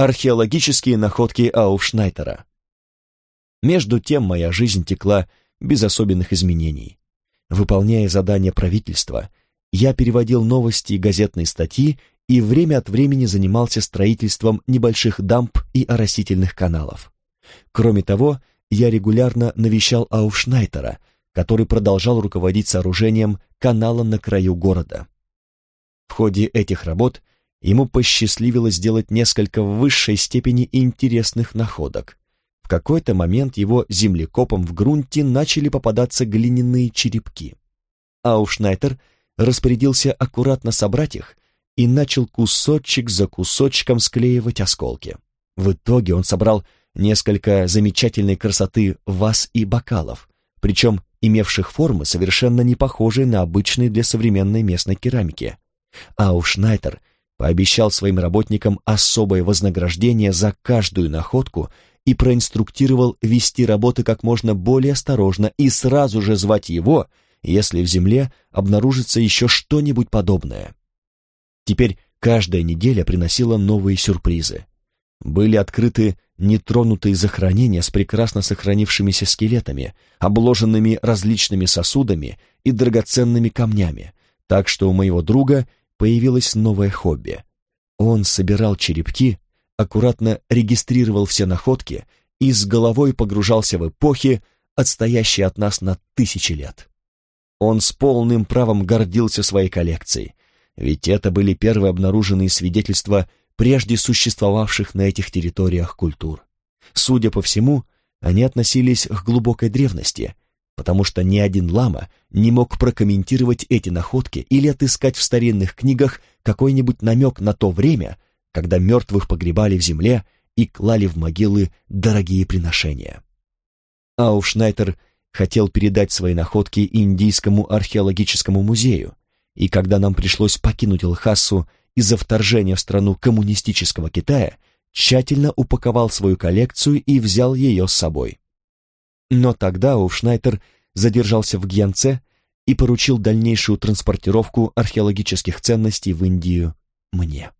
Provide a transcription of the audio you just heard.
Археологические находки Ауфшнайтера. Между тем моя жизнь текла без особенных изменений. Выполняя задания правительства, я переводил новости и газетные статьи и время от времени занимался строительством небольших дамб и оросительных каналов. Кроме того, я регулярно навещал Ауфшнайтера, который продолжал руководить сооружением канала на краю города. В ходе этих работ ему посчастливилось сделать несколько в высшей степени интересных находок. В какой-то момент его землекопом в грунте начали попадаться глиняные черепки. Ауфшнайтер распорядился аккуратно собрать их и начал кусочек за кусочком склеивать осколки. В итоге он собрал несколько замечательной красоты ваз и бокалов, причем имевших формы, совершенно не похожие на обычные для современной местной керамики. Аушнайтер пообещал своим работникам особое вознаграждение за каждую находку и проинструктировал вести работы как можно более осторожно и сразу же звать его, если в земле обнаружится еще что-нибудь подобное. Теперь каждая неделя приносила новые сюрпризы. Были открыты нетронутые захоронения с прекрасно сохранившимися скелетами, обложенными различными сосудами и драгоценными камнями, так что у моего друга появилось новое хобби. Он собирал черепки, аккуратно регистрировал все находки и с головой погружался в эпохи, отстоящие от нас на тысячи лет. Он с полным правом гордился своей коллекцией, ведь это были первые обнаруженные свидетельства прежде существовавших на этих территориях культур. Судя по всему, они относились к глубокой древности, потому что ни один лама не мог прокомментировать эти находки или отыскать в старинных книгах какой-нибудь намек на то время, когда мертвых погребали в земле и клали в могилы дорогие приношения. Ауфшнайтер хотел передать свои находки Индийскому археологическому музею, и когда нам пришлось покинуть Лхасу из-за вторжения в страну коммунистического Китая, тщательно упаковал свою коллекцию и взял ее с собой. Но тогда Уфшнайтер задержался в Гьянце и поручил дальнейшую транспортировку археологических ценностей в Индию мне.